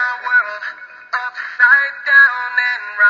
my world upside down and round.